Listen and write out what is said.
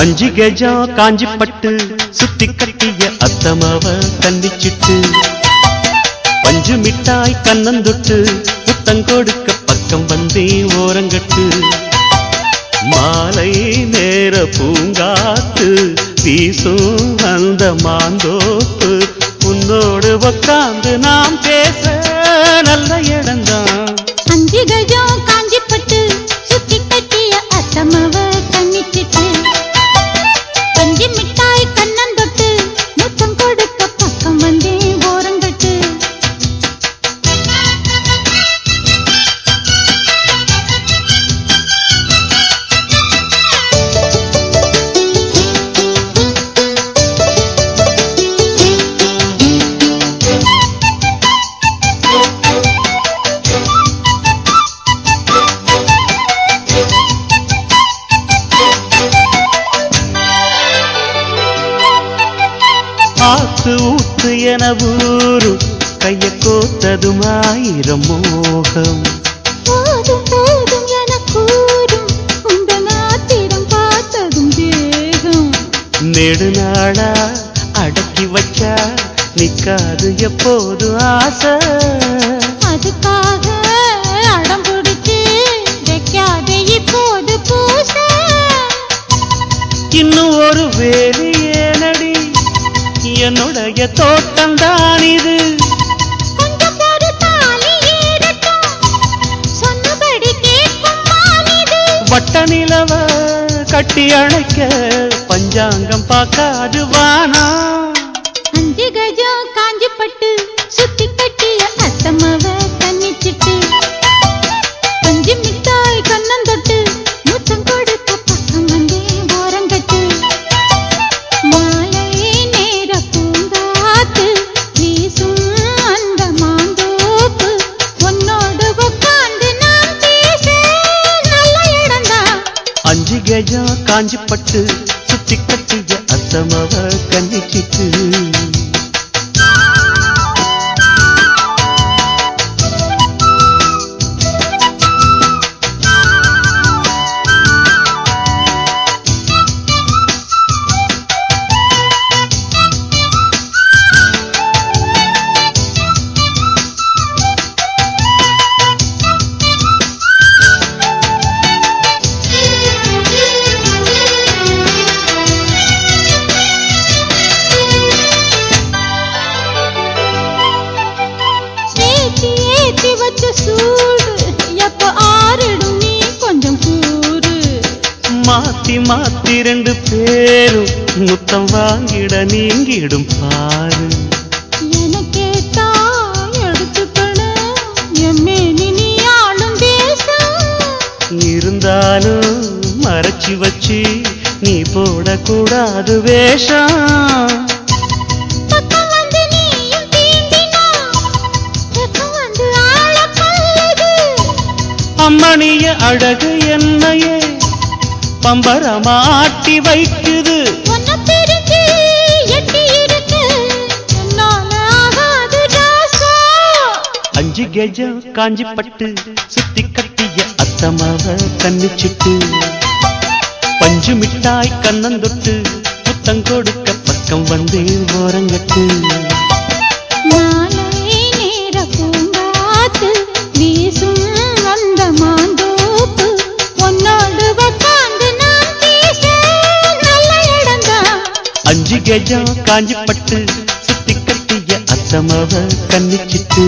அஞ்சு கஜம் காஞ்சி பட்டு சுத்தி கட்டிய அத்தமாவ கண்டிச்சிட்டு பஞ்சு மிட்டாய் கண்ணந்தொட்டு முத்தம் கொடுக்க பக்கம் வந்தே ஓரங்கட்டு. மாலை நேர பூங்காத்து வீசும் அந்த மாந்தோப்பு. உன்னோடு உக்காந்து நாம் பேச நல்ல இடம்தான் அஞ்சு கஜம் ஆத்து ஊத்து என ஊரு கைய கோத்ததும் ஆயிரம் மோகம். போதும் போதும் என கூறும் உந்த நாத்திரம் பார்த்ததும் தேகம். நெடுநாளா அடக்கி வச்சா நிக்காது எப்போது ஆசை? அதுக்காக என்னுடைய தோட்டம் தான் இது வட்ட நிலவ கட்டி அணைக்க பஞ்சாங்கம் பார்க்காது அஞ்சு கேஜா காஞ்சி பட்டு சுத்தி கட்டிய அத்தமவ கண்ணிச்சிட்டு. மாத்தி மாத்தி ரெண்டு பேரும் முத்தம் வாங்கிட நீங்கிடும் பாரு. இருந்தாலும் மறைச்சு வச்சு நீ போடக்கூடாது வேஷம். அம்மணிய அழகு என்னையே பம்பரமாட்டி வைக்குது. அஞ்சு கெஜம் காஞ்சி பட்டு சுத்தி கட்டிய அத்தமாவ கண்ணிச்சிட்டு. பஞ்சு மிட்டாய் கண்ணந்தொட்டு புத்தம் கொடுக்க பக்கம் வந்து ஓரங்கட்டு. அஞ்சு காஞ்சி பட்டு சுத்தி கட்டிய அத்தமாவ கண்ணிச்சிட்டு